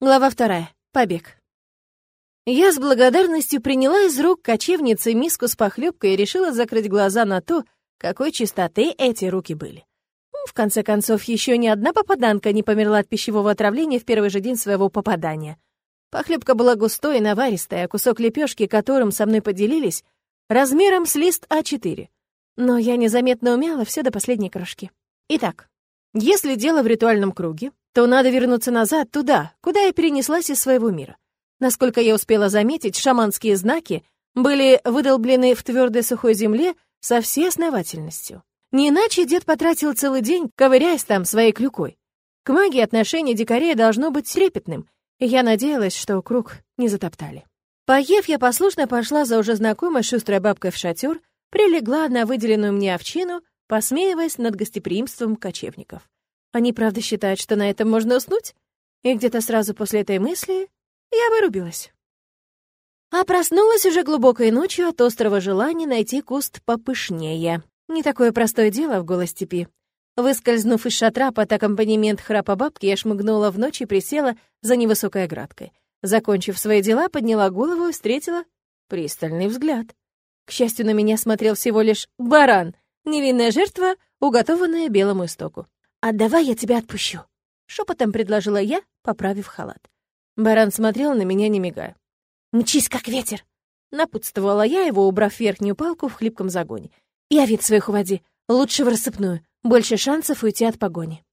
Глава вторая. Побег. Я с благодарностью приняла из рук кочевницы миску с похлебкой и решила закрыть глаза на то, какой чистоты эти руки были. Ну, в конце концов, еще ни одна попаданка не померла от пищевого отравления в первый же день своего попадания. Похлебка была густой и наваристая, а кусок лепешки, которым со мной поделились, размером с лист А4. Но я незаметно умяла все до последней крошки. Итак, если дело в ритуальном круге, то надо вернуться назад, туда, куда я перенеслась из своего мира. Насколько я успела заметить, шаманские знаки были выдолблены в твердой сухой земле со всей основательностью. Не иначе дед потратил целый день, ковыряясь там своей клюкой. К магии отношение дикарей должно быть трепетным, и я надеялась, что круг не затоптали. Поев, я послушно пошла за уже знакомой шустрой бабкой в шатер, прилегла на выделенную мне овчину, посмеиваясь над гостеприимством кочевников. Они правда считают, что на этом можно уснуть? И где-то сразу после этой мысли я вырубилась. А проснулась уже глубокой ночью от острого желания найти куст попышнее. Не такое простое дело в голой степи. Выскользнув из шатра под аккомпанемент храпа бабки, я шмыгнула в ночь и присела за невысокой оградкой. Закончив свои дела, подняла голову и встретила пристальный взгляд. К счастью, на меня смотрел всего лишь баран, невинная жертва, уготованная белому истоку. «А давай я тебя отпущу», — шепотом предложила я, поправив халат. Баран смотрел на меня, не мигая. «Мчись, как ветер!» — напутствовала я его, убрав верхнюю палку в хлипком загоне. «И овец своих уводи, лучше в рассыпную, больше шансов уйти от погони».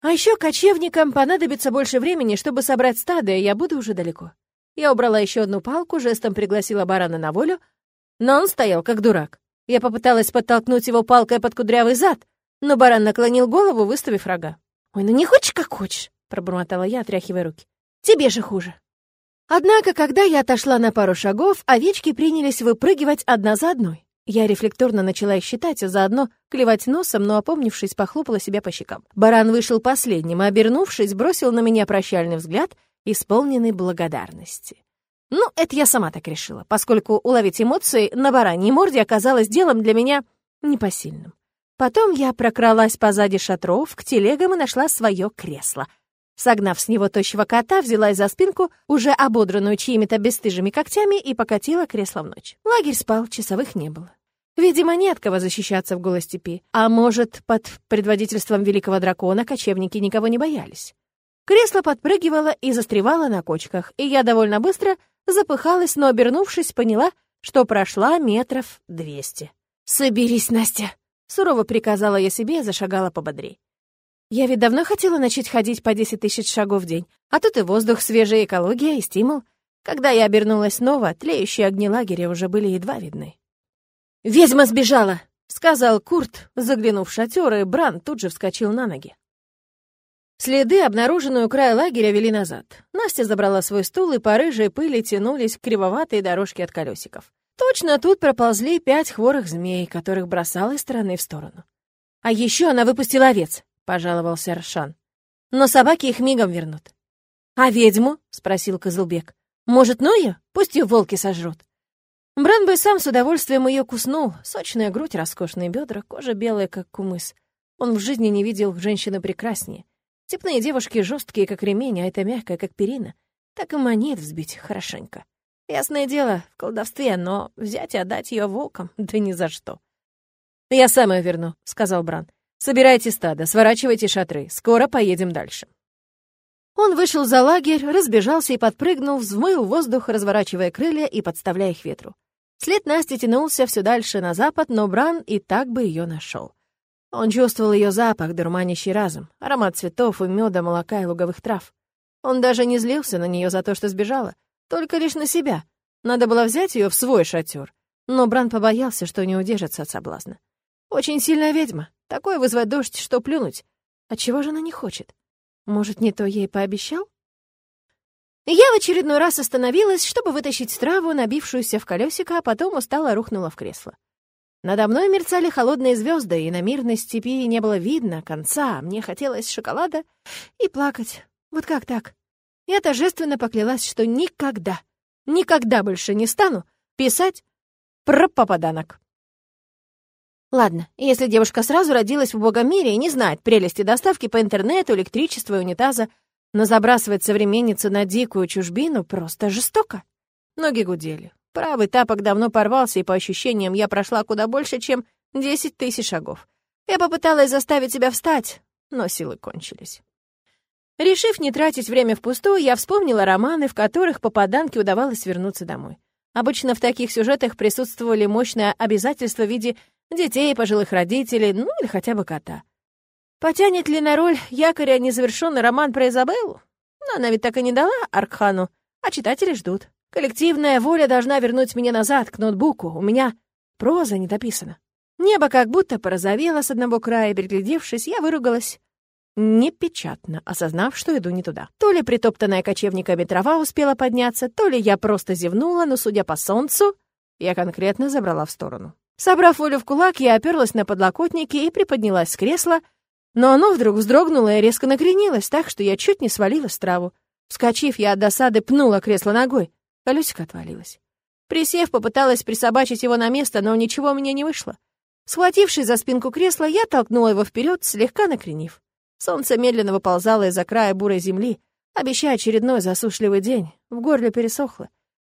А еще кочевникам понадобится больше времени, чтобы собрать стадо, и я буду уже далеко. Я убрала еще одну палку, жестом пригласила барана на волю, но он стоял как дурак. Я попыталась подтолкнуть его палкой под кудрявый зад, но баран наклонил голову, выставив рога. «Ой, ну не хочешь, как хочешь», — пробормотала я, отряхивая руки. «Тебе же хуже». Однако, когда я отошла на пару шагов, овечки принялись выпрыгивать одна за одной. Я рефлекторно начала их считать, а заодно клевать носом, но, опомнившись, похлопала себя по щекам. Баран вышел последним, а, обернувшись, бросил на меня прощальный взгляд, исполненный благодарности. Ну, это я сама так решила, поскольку уловить эмоции на бараньей морде оказалось делом для меня непосильным. Потом я прокралась позади шатров к телегам и нашла свое кресло. Согнав с него тощего кота, взялась за спинку, уже ободранную чьими-то бесстыжими когтями, и покатила кресло в ночь. Лагерь спал, часовых не было. Видимо, не от кого защищаться в голой степи. А может, под предводительством великого дракона кочевники никого не боялись. Кресло подпрыгивало и застревало на кочках, и я довольно быстро запыхалась, но, обернувшись, поняла, что прошла метров двести. «Соберись, Настя!» Сурово приказала я себе и зашагала пободрей. Я ведь давно хотела начать ходить по 10 тысяч шагов в день, а тут и воздух, свежая экология и стимул. Когда я обернулась снова, тлеющие огни лагеря уже были едва видны. «Ведьма сбежала!» — сказал Курт, заглянув в шатер, и Бран тут же вскочил на ноги. Следы, обнаруженные у края лагеря, вели назад. Настя забрала свой стул, и по рыжей пыли тянулись кривоватые дорожки от колесиков. Точно тут проползли пять хворых змей, которых бросала из стороны в сторону. «А еще она выпустила овец», — пожаловался Аршан. «Но собаки их мигом вернут». «А ведьму?» — спросил Козылбек. «Может, ну ее? Пусть ее волки сожрут». Бран бы сам с удовольствием ее куснул. Сочная грудь, роскошные бедра, кожа белая, как кумыс. Он в жизни не видел женщины прекраснее. Степные девушки жесткие, как ремень, а это мягкая, как перина. Так и манит взбить хорошенько. Ясное дело, в колдовстве, но взять и отдать ее волкам, да ни за что. «Я сам ее верну», — сказал Бран. «Собирайте стадо, сворачивайте шатры, скоро поедем дальше». Он вышел за лагерь, разбежался и подпрыгнул, взмыл воздух, разворачивая крылья и подставляя их ветру. След Насти тянулся все дальше на запад, но Бран и так бы ее нашел. Он чувствовал ее запах, дурманящий разум, аромат цветов и меда, молока и луговых трав. Он даже не злился на нее за то, что сбежала, только лишь на себя. Надо было взять ее в свой шатер. Но Бран побоялся, что не удержится от соблазна. Очень сильная ведьма. Такое вызвать дождь, что плюнуть. А чего же она не хочет? Может, не то ей пообещал? Я в очередной раз остановилась, чтобы вытащить траву, набившуюся в колесико, а потом устало рухнула в кресло. Надо мной мерцали холодные звезды, и на мирной степи не было видно конца. Мне хотелось шоколада и плакать. Вот как так? Я торжественно поклялась, что никогда, никогда больше не стану писать про попаданок. Ладно, если девушка сразу родилась в богомире и не знает прелести доставки по интернету, электричества и унитаза, Но забрасывать современницу на дикую чужбину просто жестоко. Ноги гудели. Правый тапок давно порвался, и по ощущениям я прошла куда больше, чем десять тысяч шагов. Я попыталась заставить себя встать, но силы кончились. Решив не тратить время впустую, я вспомнила романы, в которых попаданке удавалось вернуться домой. Обычно в таких сюжетах присутствовали мощные обязательства в виде детей, пожилых родителей, ну или хотя бы кота. Потянет ли на роль якоря незавершенный роман про Изабеллу? Но она ведь так и не дала Аркхану, а читатели ждут. Коллективная воля должна вернуть меня назад, к ноутбуку. У меня проза не дописана. Небо как будто порозовело с одного края, приглядевшись, я выругалась. Непечатно, осознав, что иду не туда. То ли притоптанная кочевниками трава успела подняться, то ли я просто зевнула, но, судя по солнцу, я конкретно забрала в сторону. Собрав волю в кулак, я оперлась на подлокотники и приподнялась с кресла, но оно вдруг вздрогнуло и резко накренилось так, что я чуть не свалилась в траву. Вскочив, я от досады пнула кресло ногой. Колесико отвалилось. Присев, попыталась присобачить его на место, но ничего меня не вышло. Схватившись за спинку кресла, я толкнула его вперед, слегка накренив. Солнце медленно выползало из-за края бурой земли, обещая очередной засушливый день. В горле пересохло.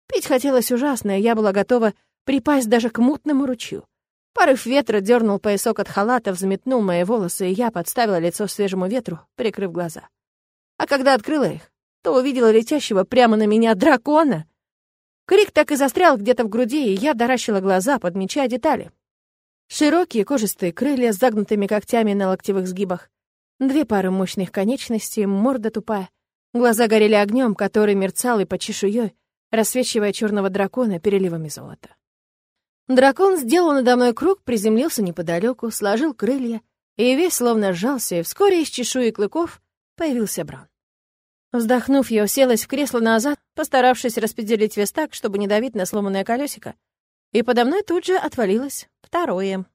Пить хотелось ужасно, и я была готова припасть даже к мутному ручью. Порыв ветра дернул поясок от халата, взметнул мои волосы, и я подставила лицо свежему ветру, прикрыв глаза. А когда открыла их, то увидела летящего прямо на меня дракона. Крик так и застрял где-то в груди, и я доращила глаза, подмечая детали. Широкие кожистые крылья с загнутыми когтями на локтевых сгибах, Две пары мощных конечностей, морда тупая. Глаза горели огнем, который мерцал и под чешуей, рассвечивая черного дракона переливами золота. Дракон сделал надо мной круг, приземлился неподалеку, сложил крылья, и весь словно сжался, и вскоре из чешуи клыков появился Бран. Вздохнув, я уселась в кресло назад, постаравшись распределить вес так, чтобы не давить на сломанное колесико, и подо мной тут же отвалилось второе.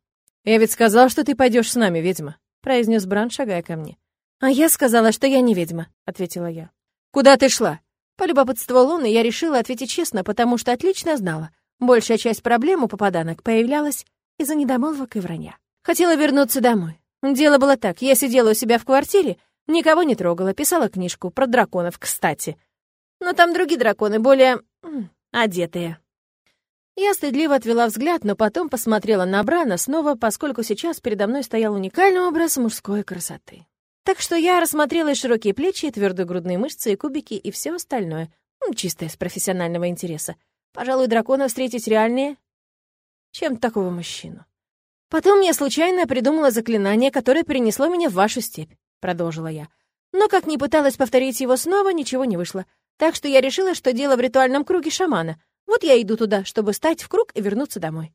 «Я ведь сказал, что ты пойдешь с нами, ведьма», произнес Бран, шагая ко мне. «А я сказала, что я не ведьма», — ответила я. «Куда ты шла?» Полюбопытствовал он, и я решила ответить честно, потому что отлично знала. Большая часть проблем у попаданок появлялась из-за недомолвок и вранья. Хотела вернуться домой. Дело было так, я сидела у себя в квартире, никого не трогала, писала книжку про драконов, кстати. Но там другие драконы, более... одетые. Я стыдливо отвела взгляд, но потом посмотрела на Брана снова, поскольку сейчас передо мной стоял уникальный образ мужской красоты. Так что я рассмотрела и широкие плечи, и твердые грудные мышцы, и кубики, и все остальное. Ну, чисто из профессионального интереса. Пожалуй, дракона встретить реальнее, чем такого мужчину. Потом я случайно придумала заклинание, которое перенесло меня в вашу степь, продолжила я. Но как ни пыталась повторить его снова, ничего не вышло. Так что я решила, что дело в ритуальном круге шамана — вот я иду туда, чтобы стать в круг и вернуться домой».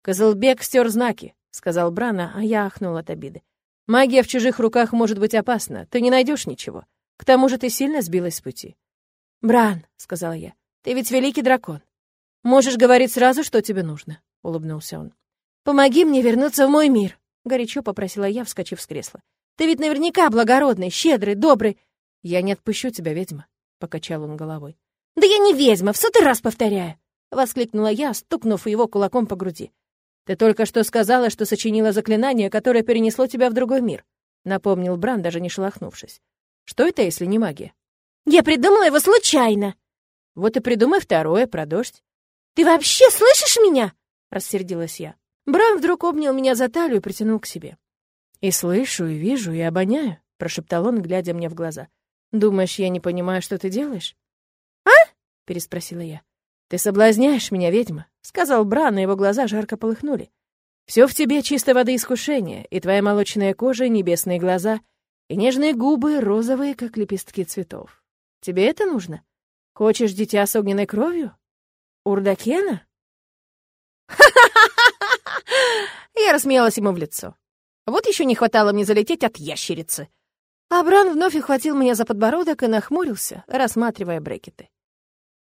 «Козылбек стер знаки», — сказал Брана, а я ахнул от обиды. «Магия в чужих руках может быть опасна, ты не найдешь ничего. К тому же ты сильно сбилась с пути». «Бран», — сказала я, — «ты ведь великий дракон. Можешь говорить сразу, что тебе нужно», — улыбнулся он. «Помоги мне вернуться в мой мир», — горячо попросила я, вскочив с кресла. «Ты ведь наверняка благородный, щедрый, добрый». «Я не отпущу тебя, ведьма», — покачал он головой. «Да я не ведьма, в сотый раз повторяю!» — воскликнула я, стукнув его кулаком по груди. «Ты только что сказала, что сочинила заклинание, которое перенесло тебя в другой мир», — напомнил Бран, даже не шелохнувшись. «Что это, если не магия?» «Я придумала его случайно!» «Вот и придумай второе, про дождь». «Ты вообще слышишь меня?» — рассердилась я. Бран вдруг обнял меня за талию и притянул к себе. «И слышу, и вижу, и обоняю», — прошептал он, глядя мне в глаза. «Думаешь, я не понимаю, что ты делаешь?» — переспросила я. «Ты соблазняешь меня, ведьма», — сказал Бран, и его глаза жарко полыхнули. «Все в тебе чистой воды искушение, и твоя молочная кожа, небесные глаза, и нежные губы розовые, как лепестки цветов. Тебе это нужно? Хочешь дитя с огненной кровью? Урдакена?» Я рассмеялась ему в лицо. Вот еще не хватало мне залететь от ящерицы. А Бран вновь ухватил меня за подбородок и нахмурился, рассматривая брекеты.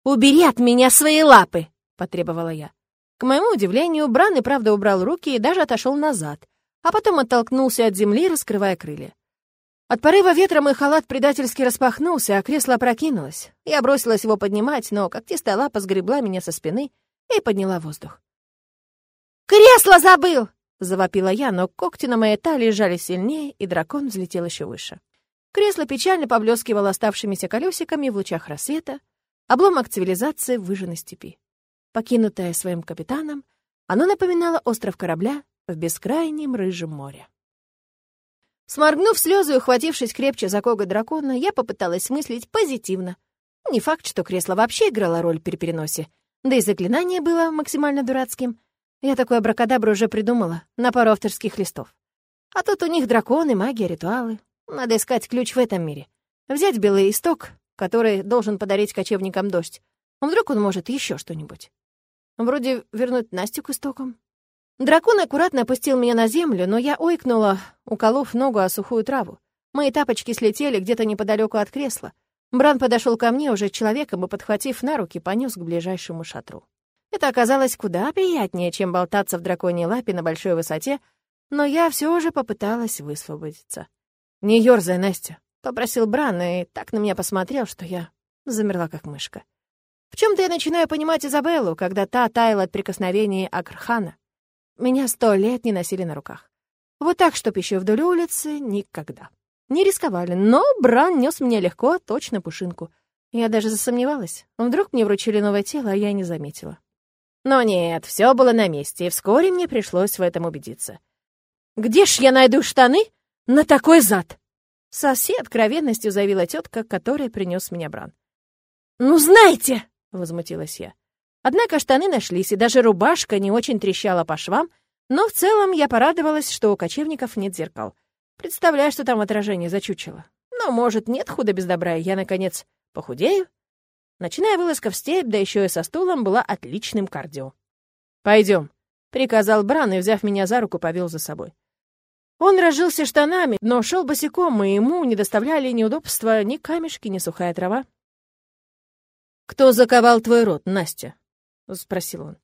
«Убери от меня свои лапы!» — потребовала я. К моему удивлению, Бран и правда убрал руки и даже отошел назад, а потом оттолкнулся от земли, раскрывая крылья. От порыва ветра мой халат предательски распахнулся, а кресло опрокинулось. Я бросилась его поднимать, но когтистая лапа сгребла меня со спины и подняла воздух. «Кресло забыл!» — завопила я, но когти на моей талии сжали сильнее, и дракон взлетел еще выше. Кресло печально поблескивало оставшимися колесиками в лучах рассвета, обломок цивилизации выжженной степи. Покинутое своим капитаном, оно напоминало остров корабля в бескрайнем рыжем море. Сморгнув слезы и ухватившись крепче за коготь дракона, я попыталась мыслить позитивно. Не факт, что кресло вообще играло роль при переносе, да и заклинание было максимально дурацким. Я такой абракадабру уже придумала, на пару авторских листов. А тут у них драконы, магия, ритуалы. Надо искать ключ в этом мире. Взять белый исток, который должен подарить кочевникам дождь. Вдруг он может еще что-нибудь. Вроде вернуть Настю к истокам. Дракон аккуратно опустил меня на землю, но я ойкнула, уколов ногу о сухую траву. Мои тапочки слетели где-то неподалеку от кресла. Бран подошел ко мне уже человеком и, подхватив на руки, понес к ближайшему шатру. Это оказалось куда приятнее, чем болтаться в драконьей лапе на большой высоте, но я все же попыталась высвободиться. «Не ёрзай, Настя», — попросил Бран и так на меня посмотрел, что я замерла как мышка. В чем то я начинаю понимать Изабеллу, когда та таяла от прикосновений Акрхана. Меня сто лет не носили на руках. Вот так, чтоб еще вдоль улицы, никогда. Не рисковали, но Бран нес меня легко, точно пушинку. Я даже засомневалась. Вдруг мне вручили новое тело, а я не заметила. Но нет, все было на месте, и вскоре мне пришлось в этом убедиться. «Где ж я найду штаны на такой зад?» Со откровенностью заявила тетка, которая принес меня Бран. «Ну, знаете!» — возмутилась я. Однако штаны нашлись, и даже рубашка не очень трещала по швам, но в целом я порадовалась, что у кочевников нет зеркал. Представляю, что там отражение зачучило. Но, может, нет худа без добра, и я, наконец, похудею? Ночная вылазка в степь, да еще и со стулом, была отличным кардио. Пойдем, приказал Бран и, взяв меня за руку, повел за собой. Он разжился штанами, но шел босиком, и ему не доставляли неудобства ни камешки, ни сухая трава. «Кто заковал твой рот, Настя?» — спросил он.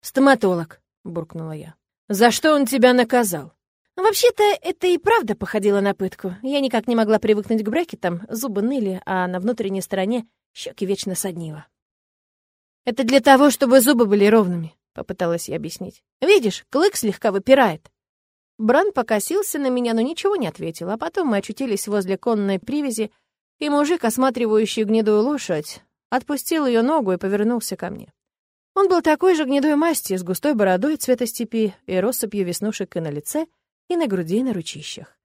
«Стоматолог», — буркнула я. «За что он тебя наказал?» Вообще-то это и правда походило на пытку. Я никак не могла привыкнуть к брекетам, зубы ныли, а на внутренней стороне щеки вечно соднило. «Это для того, чтобы зубы были ровными», — попыталась я объяснить. «Видишь, клык слегка выпирает». Бран покосился на меня, но ничего не ответил, а потом мы очутились возле конной привязи, и мужик, осматривающий гнедую лошадь, отпустил ее ногу и повернулся ко мне. Он был такой же гнедой масти, с густой бородой цвета степи и россыпью веснушек и на лице, и на груди, и на ручищах.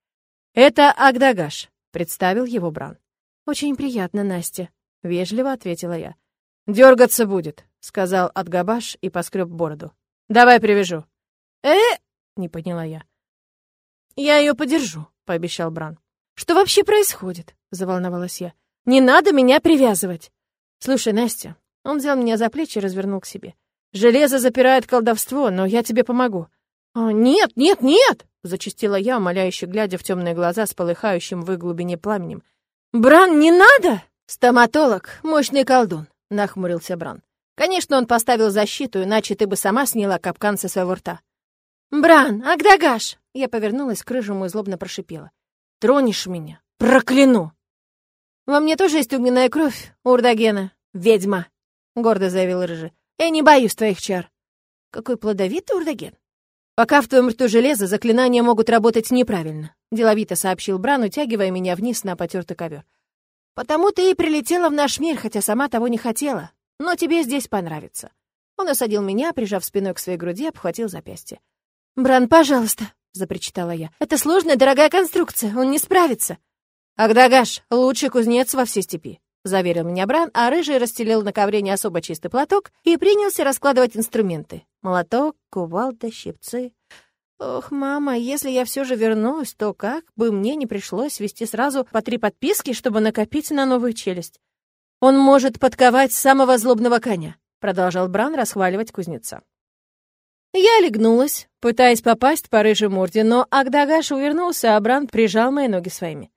«Это Агдагаш», — представил его Бран. «Очень приятно, Настя», — вежливо ответила я. «Дергаться будет», — сказал Адгабаш и поскреб бороду. «Давай привяжу». «Э?» — не поняла я. «Я ее подержу», — пообещал Бран. «Что вообще происходит?» — заволновалась я. «Не надо меня привязывать». «Слушай, Настя, он взял меня за плечи и развернул к себе. «Железо запирает колдовство, но я тебе помогу». «О, нет, нет, нет!» — зачастила я, умоляюще глядя в темные глаза с полыхающим в их глубине пламенем. «Бран, не надо!» «Стоматолог, мощный колдун», — нахмурился Бран. «Конечно, он поставил защиту, иначе ты бы сама сняла капкан со своего рта». «Бран, Агдагаш!» Я повернулась к рыжему и злобно прошипела. «Тронешь меня? Прокляну!» «Во мне тоже есть огненная кровь, Урдагена, ведьма!» — гордо заявил Рыжий. «Я не боюсь твоих чар». «Какой плодовитый урдаген». «Пока в твоем рту железо, заклинания могут работать неправильно», — деловито сообщил Бран, утягивая меня вниз на потертый ковер. «Потому ты и прилетела в наш мир, хотя сама того не хотела. Но тебе здесь понравится». Он осадил меня, прижав спиной к своей груди, обхватил запястье. «Бран, пожалуйста», — запричитала я. «Это сложная, дорогая конструкция, он не справится». «Агдагаш, лучший кузнец во всей степи», — заверил меня Бран, а Рыжий расстелил на ковре не особо чистый платок и принялся раскладывать инструменты. Молоток, кувалда, щипцы. Ох, мама, если я все же вернусь, то как бы мне не пришлось вести сразу по три подписки, чтобы накопить на новую челюсть? Он может подковать самого злобного коня, продолжал Бран расхваливать кузнеца. Я легнулась, пытаясь попасть по рыжей морде, но Агдагаш увернулся, а Бран прижал мои ноги своими.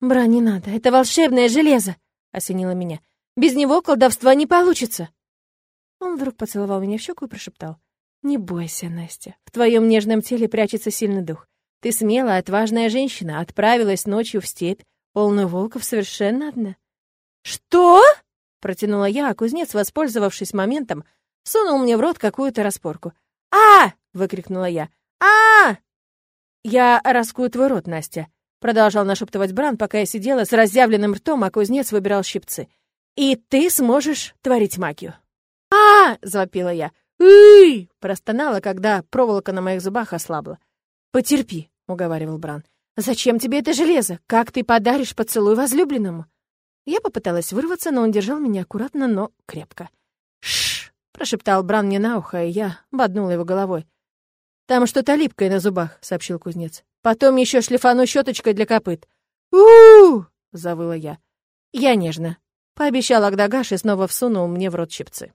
«Бран, не надо, это волшебное железо!» осенило меня. «Без него колдовства не получится!» Он вдруг поцеловал меня в щеку и прошептал. «Не бойся, Настя. В твоем нежном теле прячется сильный дух. Ты смелая, отважная женщина, отправилась ночью в степь, полную волков, совершенно одна». «Что?» — протянула я, а кузнец, воспользовавшись моментом, сунул мне в рот какую-то распорку. «А!» — выкрикнула я. «А!» «Я раскую твой рот, Настя», продолжал нашептывать Бран, пока я сидела с разъявленным ртом, а кузнец выбирал щипцы. «И ты сможешь творить магию». «А!» — завопила я. «Ый!» — простонала, когда проволока на моих зубах ослабла. «Потерпи», — уговаривал Бран. «Зачем тебе это железо? Как ты подаришь поцелуй возлюбленному?» Я попыталась вырваться, но он держал меня аккуратно, но крепко. «Шш!» — прошептал Бран мне на ухо, и я боднула его головой. «Там что-то липкое на зубах», — сообщил кузнец. «Потом еще шлифану щеточкой для копыт». у, завыла я. «Я нежно», — пообещал Агдагаш и снова всунул мне в рот щипцы.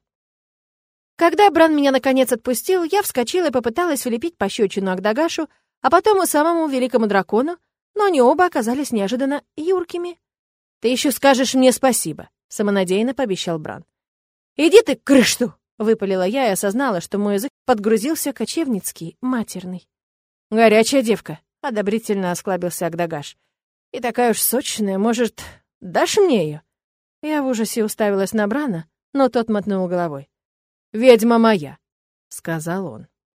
Когда Бран меня наконец отпустил, я вскочила и попыталась влепить пощечину Агдагашу, а потом и самому великому дракону, но они оба оказались неожиданно юркими. «Ты еще скажешь мне спасибо», — самонадеянно пообещал Бран. «Иди ты к крышту!» — выпалила я и осознала, что мой язык подгрузился кочевницкий, матерный. «Горячая девка», — одобрительно осклабился Агдагаш. «И такая уж сочная, может, дашь мне ее?» Я в ужасе уставилась на Брана, но тот мотнул головой. «Ведьма моя», — сказал он.